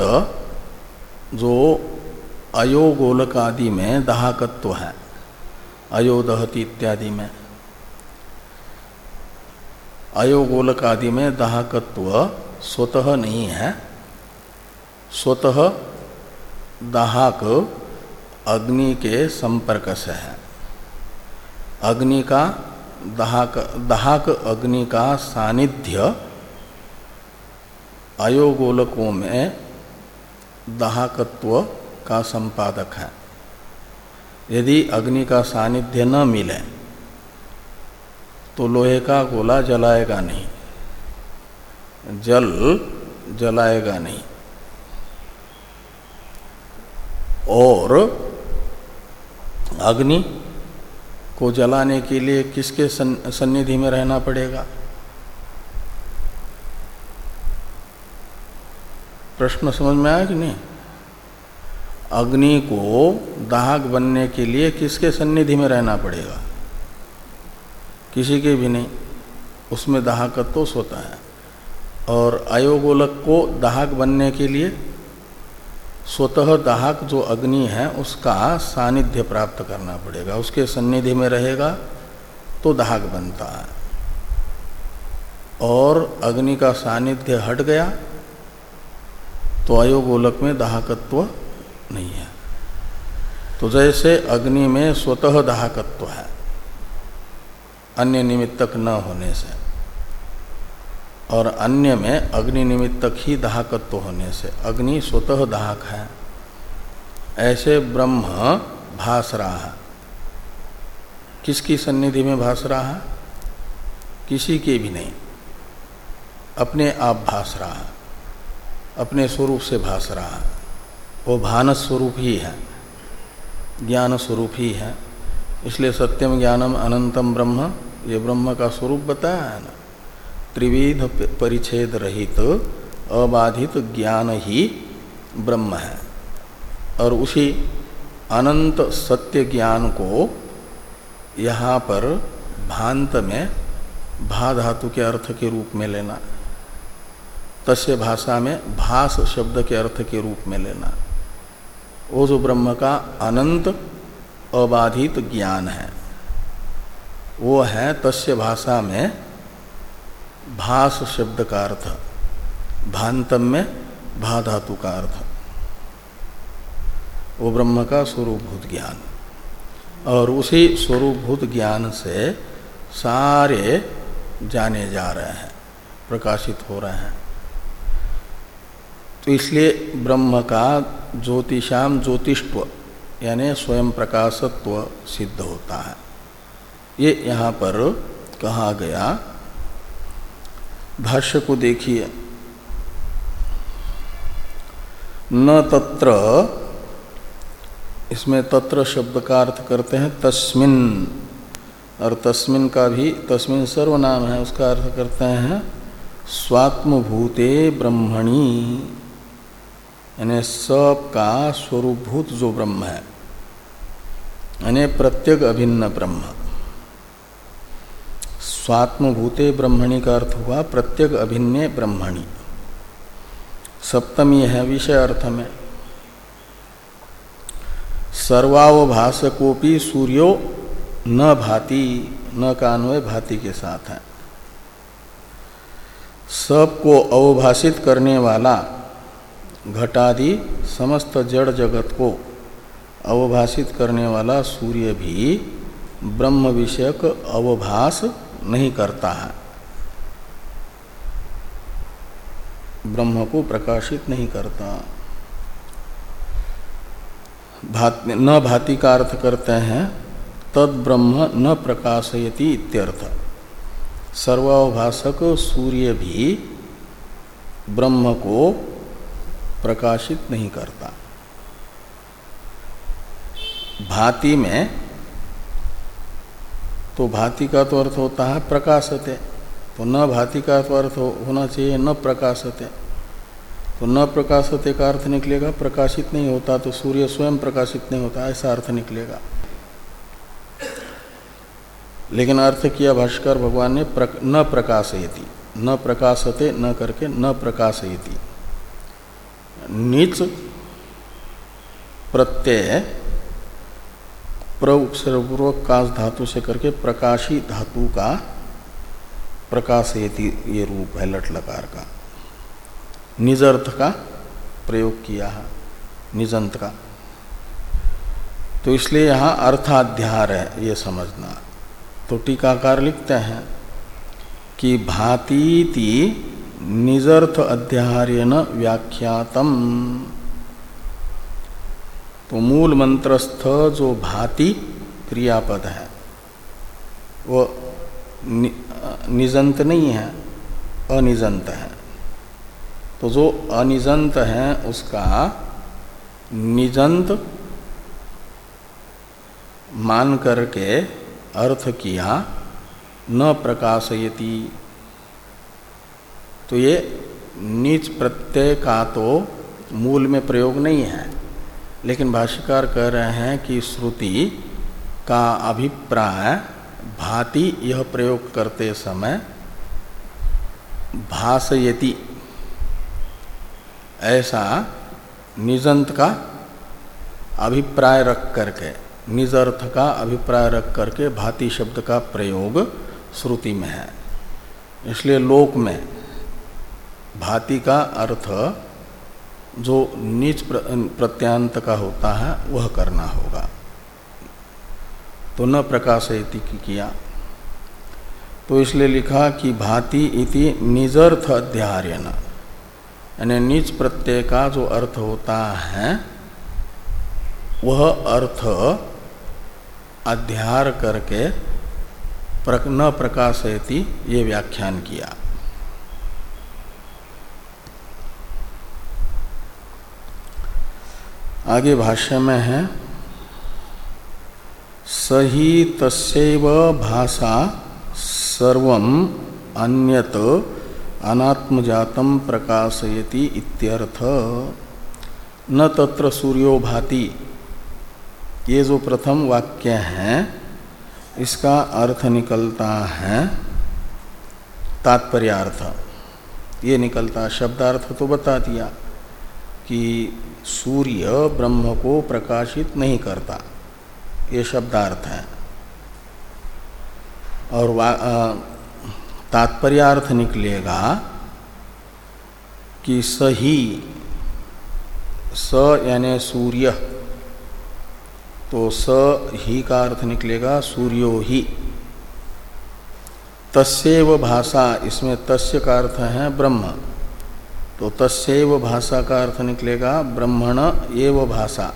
जो अयोगोलक आदि में दाहकत्व है, अयोदहति इत्यादि में। अयोगोलक आदि में दाहकत्व स्वतः नहीं है। स्वतः दाहक अग्नि के संपर्क से है। अग्नि का दाहक दाहक अग्नि का सानिध्य अयोगोलकों में दाहकत्व का संपादक है। यदि अग्नि का सानिध्य न मिले तो लोहे का गोला जलाएगा नहीं। जल जलाएगा नहीं। और अग्नि को जलाने के लिए किसके सन्निधि में रहना पड़ेगा? प्रश्न समझ में आया कि नहीं? अग्नि को दाहक बनने के लिए किसके सन्निधि में रहना पड़ेगा? किसी के भी नहीं, उसमें दाहकत्व तो होता है। और अयोगोलक को दाहक बनने के लिए स्वतः दाहक जो अग्नि है, उसका सानिध्य प्राप्त करना पड़ेगा। उसके सन्निधि में रहेगा तो दाहक बनता है। और अग्नि का सानिध्य हट गया तो अयोगोलक में दाहकत्व नहीं है। तो जैसे अग्नि में स्वतः दाहकत्व है अन्य निमित्तक न होने से। और अन्य में अग्नि निमित्तक ही दाहकत्व होने से। अग्नि स्वतः दाहक है। ऐसे ब्रह्म भास रहा है। किसकी सन्निधि में भास रहा है? किसी के भी नहीं। अपने आप भास रहा है। अपने स्वरूप से भास रहा है। वो भान स्वरूप ही है। ज्ञान स्वरूप ही है। इसलिए सत्यम ज्ञानम अनंतम ब्रह्म ये ब्रह्म का स्वरूप बताया है ना। त्रिविध परिच्छेद रहित, अबाधित ज्ञान ही ब्रह्म है। और उसी अनंत सत्य ज्ञान को यहाँ पर भांत में भा धातु के अर्थ के रूप में लेना, तस्य भाषा में भास शब्द के अर्थ के रूप में लेना। वो जो ब्रह्म का अनंत अबाधित ज्ञान है। वो है तस्य भाषा में भास शब्द का अर्थ, भांतम में भा धातु का अर्थ। वो ब्रह्म का स्वरूपभूत ज्ञान। और उसी स्वरूपभूत ज्ञान से सारे जाने जा रहे हैं, प्रकाशित हो रहे हैं। तो इसलिए ब्रह्म का ज्योतिषाम ज्योतिष्व, यानी स्वयं प्रकाशत्व सिद्ध होता है। ये यहाँ पर कहा गया, भाष्य को देखिए। न तत्र, इसमें तत्र शब्द का अर्थ करते हैं तस्मिन, और तस्मिन का भी, तस्मिन सर्वनाम है, उसका अर्थ करते हैं स्वात्मभूते ब्रह्मणी। यानी सब का स्वरूपभूत जो ब्रह्म है, यानी प्रत्येक अभिन्न ब्रह्म। स्वात्मभूते ब्रह्मणी का अर्थ हुआ प्रत्येक अभिन्न ब्रह्मणी। सप्तमी है विषय अर्थ में। सर्वावभाषकोपी सूर्यो न भाति, न कान्वय भाति के साथ है। सबको अवभाषित करने वाला घटादि समस्त जड़ जगत को अवभाषित करने वाला सूर्य भी ब्रह्म विषयक अवभास नहीं करता है। ब्रह्म को प्रकाशित नहीं करता। भात, न भाति का अर्थ करते हैं, तद ब्रह्म न प्रकाशयति इत्यर्थ। सर्वाभाषक सूर्य भी ब्रह्म को प्रकाशित नहीं करता। भांति में तो भांति का तो अर्थ होता है प्रकाशते। तो न भांति का तो अर्थ होना चाहिए न प्रकाशते। तो न प्रकाशते का अर्थ निकलेगा प्रकाशित नहीं होता तो सूर्य स्वयं प्रकाशित नहीं होता ऐसा अर्थ निकलेगा। लेकिन अर्थ किया भाष्कर भगवान ने प्रक, न प्रकाशयति न प्रकाशते न करके न प्रकाशयति। नीच प्रत्यय प्रपूर्वक काश धातु से करके प्रकाशी धातु का प्रकाशयति ये रूप है लट लकार का निजर्थ का प्रयोग किया है निजंत का तो इसलिए यहाँ अर्थाध्यार है ये समझना तो टीकाकार लिखते हैं कि भातीति निजर्थ अध्याहार्यन व्याख्यातम तो मूल मंत्रस्थ जो भाति क्रियापद है वो नि, निजंत नहीं है अनिजंत है। तो जो अनिजंत है उसका निजंत मान करके अर्थ किया न प्रकाशयति। तो ये नीच प्रत्यय का तो मूल में प्रयोग नहीं है। लेकिन भाष्यकार कह रहे हैं कि श्रुति का अभिप्राय, भांति यह प्रयोग करते समय भाषयति ऐसा निजंत का अभिप्राय रख करके निज अर्थ का अभिप्राय रख करके भांति शब्द का प्रयोग श्रुति में है। इसलिए लोक में भांति का अर्थ जो नीच प्रत्यांत का होता है, वह करना होगा। तो न प्रकाशयति की किया। तो इसलिए लिखा कि भांति इति निजर्थ अध्यार्यन। यानी नीच प्रत्यय का जो अर्थ होता है, वह अर्थ अध्यार करके न प्रकाशयति, ये व्याख्यान किया। आगे भाष्य में है, सही तस्व भाषा सर्व अन्यत अनात्मजातम प्रकाशयति इत्यर्थ। न तत्र सूर्यो भाति। ये जो प्रथम वाक्य है, इसका अर्थ निकलता है तात्पर्यार्थ। ये निकलता शब्दार्थ तो बता दिया कि सूर्य ब्रह्म को प्रकाशित नहीं करता। ये शब्दार्थ है। और तात्पर्यार्थ निकलेगा कि सही, स यानी सूर्य तो स ही का अर्थ निकलेगा सूर्यो ही। तस्व भाषा, इसमें तस्य का अर्थ है ब्रह्म। तो तस्व भाषा का अर्थ निकलेगा ब्रह्मण एव भाषा।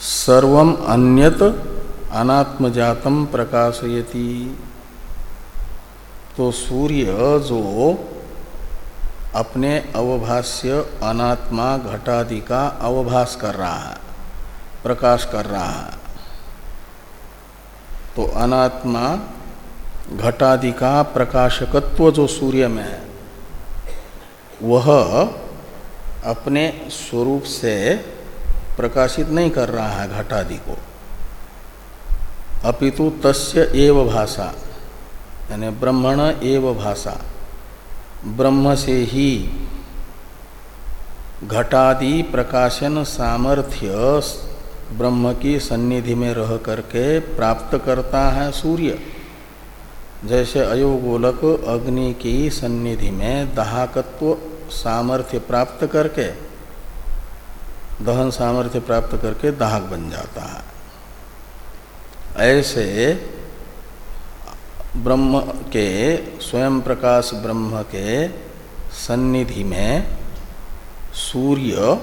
सर्वम अन्यत अनात्मजातम प्रकाशयति। तो सूर्य जो अपने अवभाष्य अनात्मा घटादि का अवभास कर रहा है, प्रकाश कर रहा है तो अनात्मा घटादि का प्रकाशकत्व जो सूर्य में है वह अपने स्वरूप से प्रकाशित नहीं कर रहा है घटादि को। अपितु तस्य एव भाषा, यानी ब्रह्मण एव भाषा, ब्रह्म से ही घटादि प्रकाशन सामर्थ्य ब्रह्म की सन्निधि में रह करके प्राप्त करता है सूर्य। जैसे अयोगोलक अग्नि की सन्निधि में दाहकत्व सामर्थ्य प्राप्त करके, दहन सामर्थ्य प्राप्त करके दाहक बन जाता है। ऐसे ब्रह्म के, स्वयं प्रकाश ब्रह्म के सन्निधि में सूर्य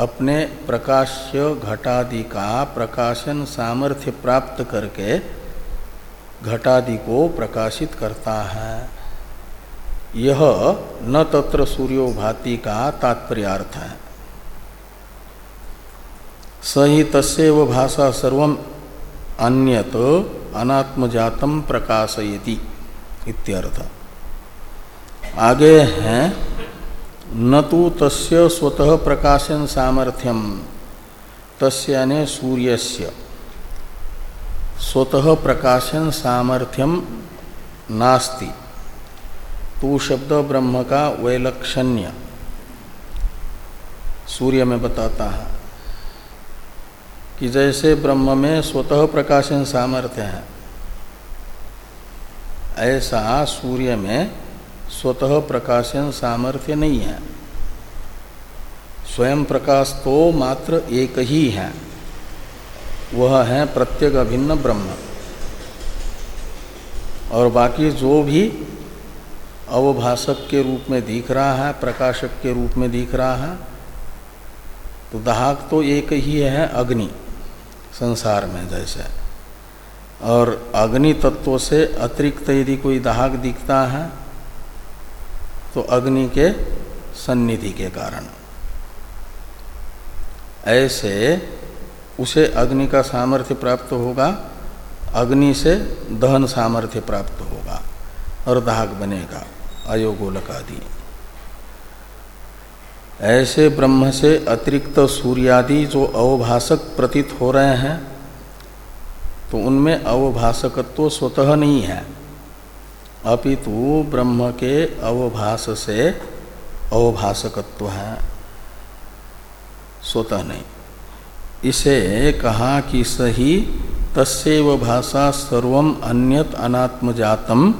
अपने प्रकाश्य घटादि का प्रकाशन सामर्थ्य प्राप्त करके घटादि को प्रकाशित करता है। यह न तत्र सूर्यो भाति का तात्पर्यार्थ है। सही तस्व भाषा सर्व अन्यत अनात्मजातम प्रकाशयति इत्यर्थ। आगे हैं, न तो तस्य स्वतः प्रकाशन सामर्थ्यम, तस्याने सूर्यस्य। स्वतः प्रकाशन सामर्थ्यम नास्ति। तू शब्द ब्रह्म का वैलक्षण्य। सूर्य में बताता है कि जैसे ब्रह्म में स्वतः प्रकाशन सामर्थ्य है, ऐसा सूर्य में स्वतः प्रकाशन सामर्थ्य नहीं है। स्वयं प्रकाश तो मात्र एक ही है। वह है प्रत्येक अभिन्न ब्रह्म। और बाकी जो भी अवभाषक के रूप में दिख रहा है, प्रकाशक के रूप में दिख रहा है तो दाहक तो एक ही है अग्नि, संसार में जैसे। और अग्नि तत्व से अतिरिक्त यदि कोई दाहक दिखता है तो अग्नि के सन्निधि के कारण। ऐसे उसे अग्नि का सामर्थ्य प्राप्त होगा, अग्नि से दहन सामर्थ्य प्राप्त होगा और दाहक बनेगा अयोगोलक आदि ऐसे ब्रह्म से अतिरिक्त सूर्यादि जो अवभाषक प्रतीत हो रहे हैं तो उनमें अवभाषकत्व स्वतः नहीं है। अपितु ब्रह्म के अवभाष से अवभाषकत्व है, स्वतः नहीं। इसे कहा कि सही तस्व भाषा सर्व अन्यत अनात्मजातम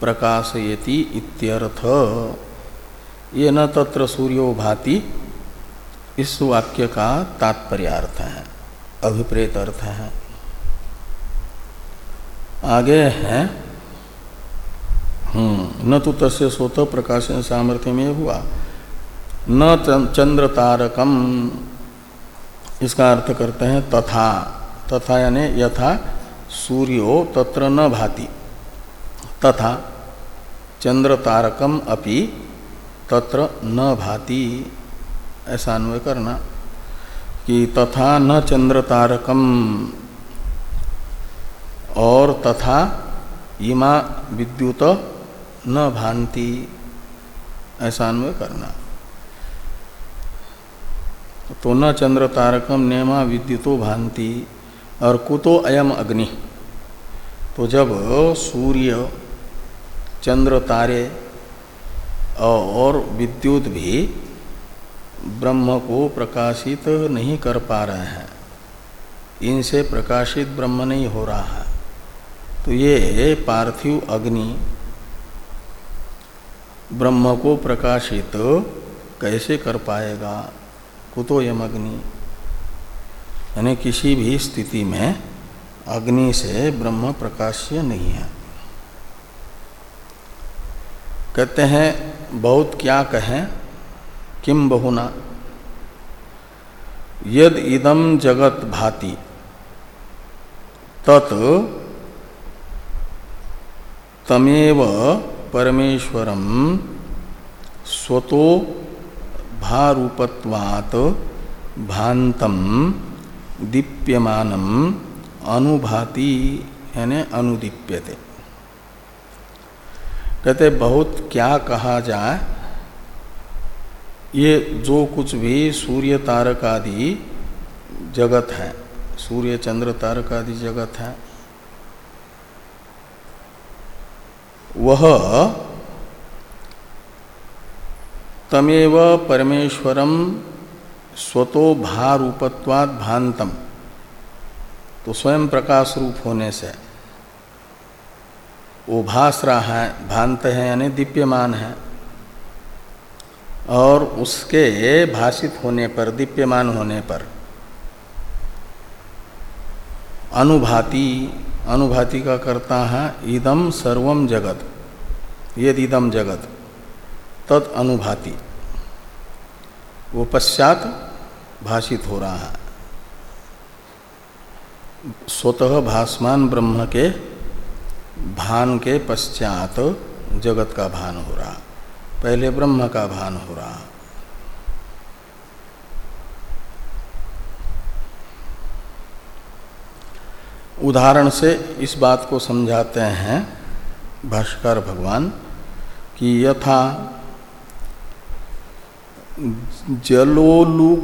प्रकाशयति इत्यर्थ। ये न तत्र सूर्यो भाति, इस वाक्य का तात्पर्यार्थ है, अभिप्रेत अर्थ है। आगे है हम्म न तो तस्य स्वतः प्रकाशन सामर्थ्य में हुआ, न चंद्र तारकम इसका अर्थ करते हैं तथा। तथा यानी यथा सूर्यो तत्र न भाति। तथा चंद्र तारकम अपि तत्र न भाति। ऐसा अन्वय करना कि तथा न चंद्र तारकम और तथा इमा विद्युत न भांति ऐसा अन्वय करना। तो न चंद्र तारकम नेमा विद्युतो भांति, और कुतो अयम अग्नि। तो जब सूर्य, चंद्र तारे, और विद्युत भी ब्रह्म को प्रकाशित नहीं कर पा रहे हैं, इनसे प्रकाशित ब्रह्म नहीं हो रहा है। तो ये पार्थिव अग्नि ब्रह्म को प्रकाशित कैसे कर पाएगा? कुतो यम अग्नि। यानी किसी भी स्थिति में अग्नि से ब्रह्म प्रकाश्य नहीं है। कहते हैं, बहुत क्या कहें, किम बहुना? यद इदम जगत भाति, तत् तमेव परमेश्वरम स्वतो भारूपत्वात् भांतम दीप्यमानम अनुभाति, यानी अनुदीप्यते। कहते बहुत क्या कहा जाए, ये जो कुछ भी सूर्य तारक आदि जगत है, सूर्य चंद्र तारक आदि जगत है, वह तमेव परमेश्वरम स्वतो भारूपत्वाद भांतम तो स्वयं प्रकाश रूप होने से वो भास रहा है भांत है, यानी दीप्यमान है। और उसके भाषित होने पर, दीप्यमान होने पर अनुभाति अनुभाति का करता है इदम सर्वम जगत। यद इदम जगत। तद अनुभाति वो पश्चात भाषित हो रहा है। स्वतः भासमान ब्रह्म के भान के पश्चात जगत का भान हो रहा पहले ब्रह्म का भान हो रहा उदाहरण से इस बात को समझाते हैं भाष्कर भगवान कि यथा जलोलुक,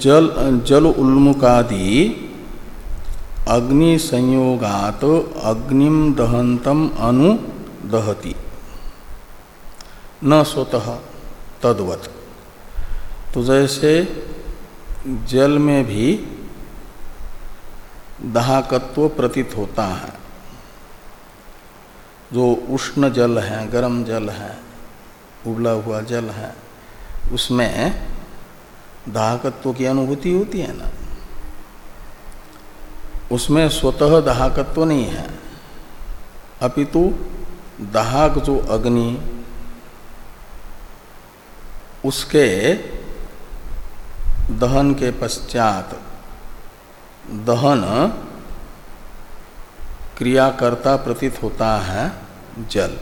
जल जल उन्मुकादि अग्नि संयोगात अग्निम दहंतम अनु दहति। न स्वतः, तद्वत। तो जैसे जल में भी दहाकत्व प्रतीत होता है। जो उष्ण जल है, गर्म जल है, उबला हुआ जल है उसमें दाहकत्व की अनुभूति होती है ना। उसमें स्वतः दाहकत्व नहीं है। अपितु दाहक जो अग्नि, उसके दहन के पश्चात दहन क्रियाकर्ता प्रतीत होता है जल,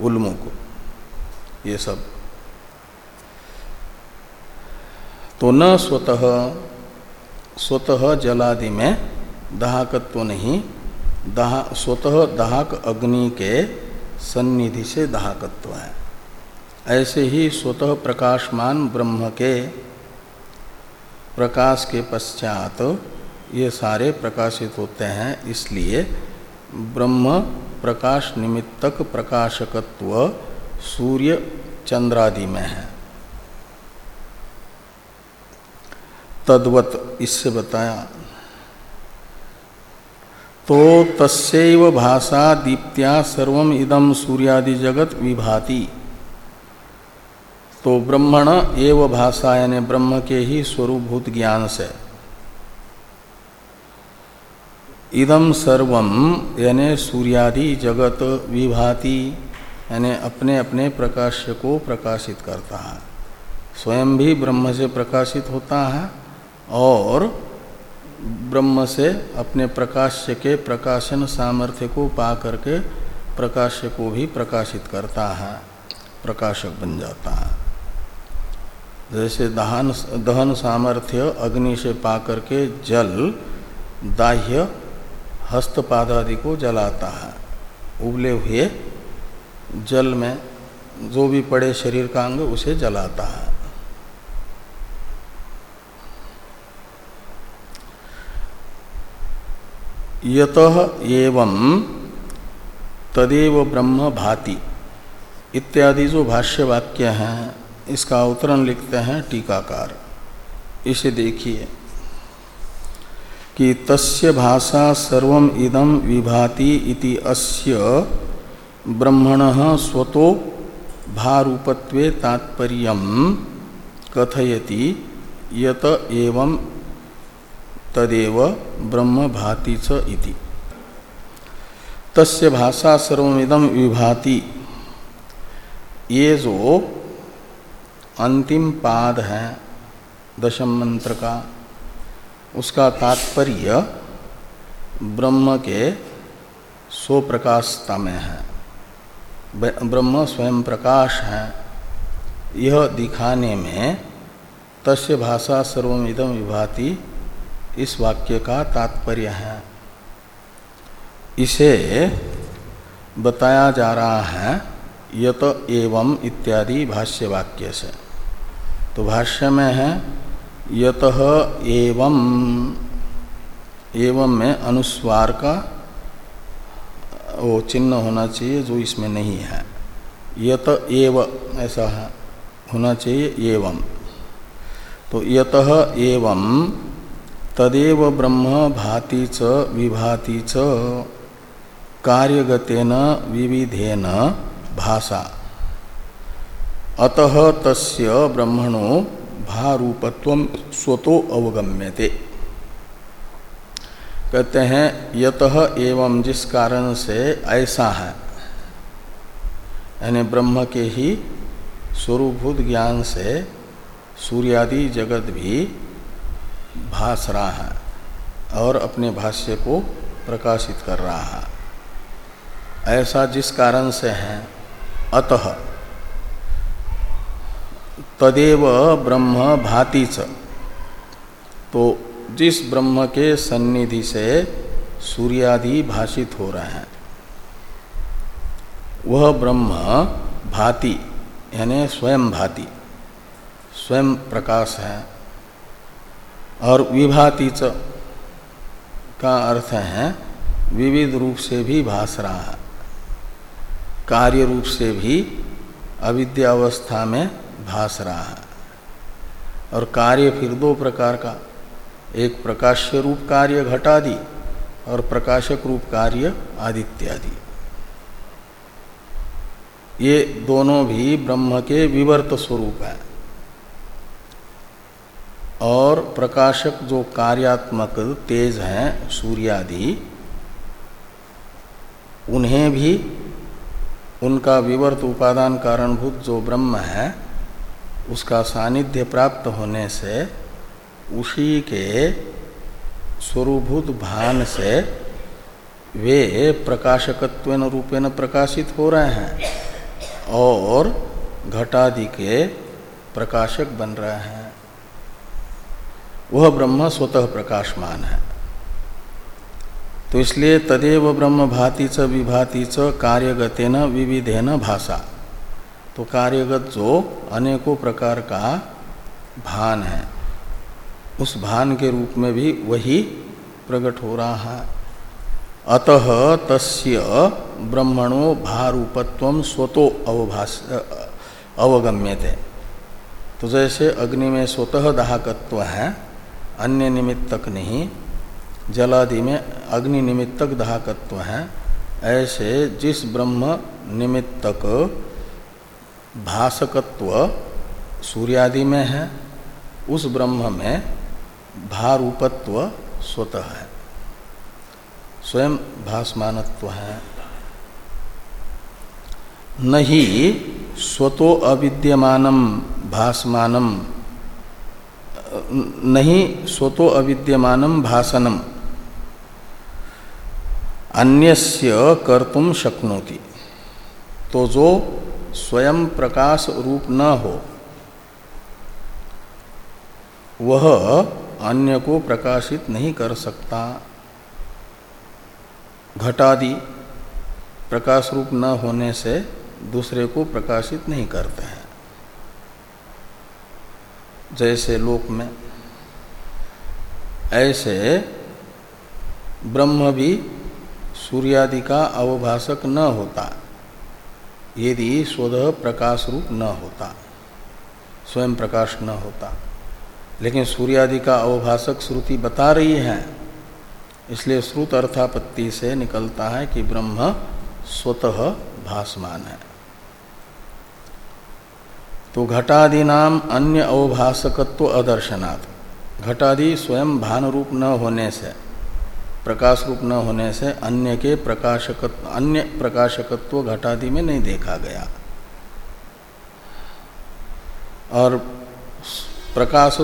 उल्मुख, ये सब। तो न स्वतः स्वतः जलादि में दाहकत्व नहीं, दाह, स्वतः दाहक अग्नि के सन्निधि से दाहकत्व है। ऐसे ही स्वतः प्रकाशमान ब्रह्म के प्रकाश के पश्चात ये सारे प्रकाशित होते हैं, इसलिए ब्रह्म प्रकाश निमित्तक प्रकाशकत्व सूर्य चंद्रादि में है। तद्वत इससे बताया। तो तस्व भाषा दीप्त्या सर्व इदम सूर्यादि जगत विभाति। तो ब्रह्मण एव भाषा यानी ब्रह्म के ही स्वरूपभूत ज्ञान से। इदम सर्वम यानी सूर्यादि जगत विभाति, यानी अपने अपने प्रकाश्य को प्रकाशित करता है। स्वयं भी ब्रह्म से प्रकाशित होता है। और ब्रह्म से अपने प्रकाश्य के प्रकाशन सामर्थ्य को पा करके प्रकाश्य को भी प्रकाशित करता है, प्रकाशक बन जाता है। जैसे दहन दहन सामर्थ्य अग्नि से पा करके जल, दाह्य हस्तपाद आदि को जलाता है। उबले हुए जल में जो भी पड़े शरीर का अंग, उसे जलाता है। यत एवं तदेव ब्रह्म भाति। इत्यादि जो भाष्य वाक्य हैं। इसका उत्तरण लिखते हैं टीकाकार। इसे देखिए कि तस्य भाषा सर्व इदम विभाति इति अस्य ब्रह्मण स्वतो भारूपत्वे तात्पर्य कथयति यत एवं तदेव ब्रह्म भाति इति। तस्य भाषा सर्विदम विभाति। ये जो अंतिम पाद है, दशम मंत्र का, उसका तात्पर्य ब्रह्म के सो प्रकाशता में है ब्रह्म स्वयं प्रकाश है। यह दिखाने में तस्य भाषा सर्विदम विभाति इस वाक्य का तात्पर्य है। इसे बताया जा रहा है, यत एवं इत्यादि भाष्य वाक्य से। तो भाष्य में है, यत एवं एवं में अनुस्वार का, वो चिन्ह होना चाहिए जो इसमें नहीं है। यत एव, ऐसा है, होना चाहिए एवं। तो यत एवं तदेव ब्रह्म भाति च, विभाति च। कार्यगतेन, विविधेन भाषा। अतः तस्य ब्रह्मणो भारूपत्व स्वतो अवगम्यते। कहते हैं, यत एवं जिस कारण से ऐसा है। यानी ब्रह्म के ही स्वरूभूत ज्ञान से सूर्यादि जगत भी भास रहा है और अपने भाष्य को प्रकाशित कर रहा है। ऐसा जिस कारण से है, अतः तदेव ब्रह्म भाति च। तो जिस ब्रह्म के सन्निधि से सूर्यादि भाषित हो रहे हैं, वह ब्रह्म भाति, यानी स्वयं भाति, स्वयं प्रकाश है। और विभाति च का अर्थ है, विविध रूप से भी भास रहा है। कार्य रूप से भी अविद्यावस्था में भास रहा है। और कार्य फिर दो प्रकार का, एक प्रकाश्य रूप कार्य घटादि और प्रकाशक रूप कार्य आदित्यादि। ये दोनों भी ब्रह्म के विवर्त स्वरूप है। और प्रकाशक जो कार्यात्मक तेज हैं, सूर्यादि, उन्हें भी उनका विवर्त उपादान कारणभूत जो ब्रह्म है, उसका सानिध्य प्राप्त होने से, उसी के स्वरूभूत भान से वे प्रकाशकत्व रूपेण प्रकाशित हो रहे हैं और घटादि के प्रकाशक बन रहे हैं। वह ब्रह्म स्वतः प्रकाशमान है। तो इसलिए तदेव ब्रह्म भाति च विभाति च कार्यगतेन विविधेन भाषा तो कार्यगत जो अनेकों प्रकार का भान है, उस भान के रूप में भी वही प्रकट हो रहा है। अतः तस्य ब्रह्मणो भारूपत्व स्वतो अवभाष अवगम्यते। तो जैसे अग्नि में स्वतः दाहकत्व है अन्य निमित्तक नहीं, जलादि में अग्नि निमित्तक दाहकत्व है। ऐसे जिस ब्रह्म निमित्तक भाषकत्व सूर्यादि में है, उस ब्रह्म में भारूपत्व स्वतः है। स्वयं भासमानत्व है। नहीं, स्वतो अविद्यमानम भासमानम नहीं स्वतो अविद्यमानम भाषणम अन्यस्य कर्तुम शक्नोति। तो जो स्वयं प्रकाश रूप न हो, वह अन्य को प्रकाशित नहीं कर सकता। घटादि प्रकाश रूप न होने से दूसरे को प्रकाशित नहीं करते हैं। जैसे लोक में, ऐसे ब्रह्म भी सूर्यादि का अवभाषक न होता, यदि स्वतः प्रकाश रूप न होता, स्वयं प्रकाश न होता। लेकिन सूर्यादि का अवभाषक श्रुति बता रही है, इसलिए श्रुत अर्थापत्ति से निकलता है कि ब्रह्म स्वतः भासमान है। तो घटादि नाम अन्य अवभाषकत्व अदर्शनात्। घटादि स्वयं भान रूप न होने से प्रकाश रूप न होने से अन्य के प्रकाशकत्व अन्य प्रकाशकत्व घटादि में नहीं देखा गया। और प्रकाश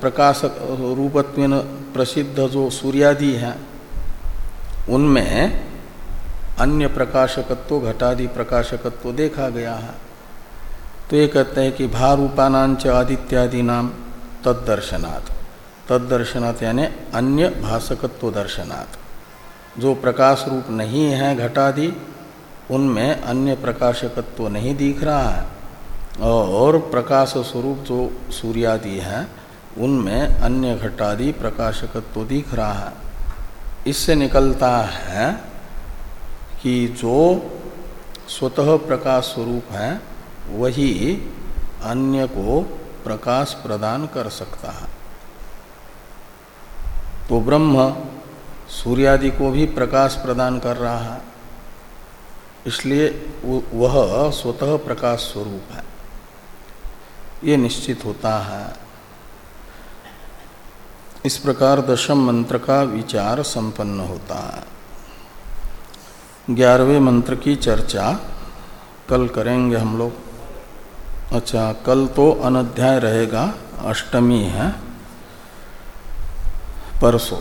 प्रकाश रूपत्व प्रसिद्ध जो सूर्यादि हैं, उनमें अन्य प्रकाशकत्व, घटादि प्रकाशकत्व देखा गया है। तो ये कहते हैं कि भारूपानांच आदित्यादि नाम तदर्शनात् तदर्शनात् यानी अन्य भाषकत्व दर्शनात्। जो प्रकाश रूप नहीं है घटादि, उनमें अन्य प्रकाशकत्व नहीं दिख रहा है। और प्रकाश स्वरूप जो सूर्यादि है, उनमें अन्य घटादि प्रकाशकत्व दिख रहा है। इससे निकलता है कि जो स्वतः प्रकाश स्वरूप है वही अन्य को प्रकाश प्रदान कर सकता है। तो ब्रह्म सूर्यादि को भी प्रकाश प्रदान कर रहा है। इसलिए वह स्वतः प्रकाश स्वरूप है। ये निश्चित होता है। इस प्रकार दशम मंत्र का विचार संपन्न होता है। ग्यारहवें मंत्र की चर्चा कल करेंगे हम लोग। अच्छा कल तो अनध्याय रहेगा अष्टमी है परसों।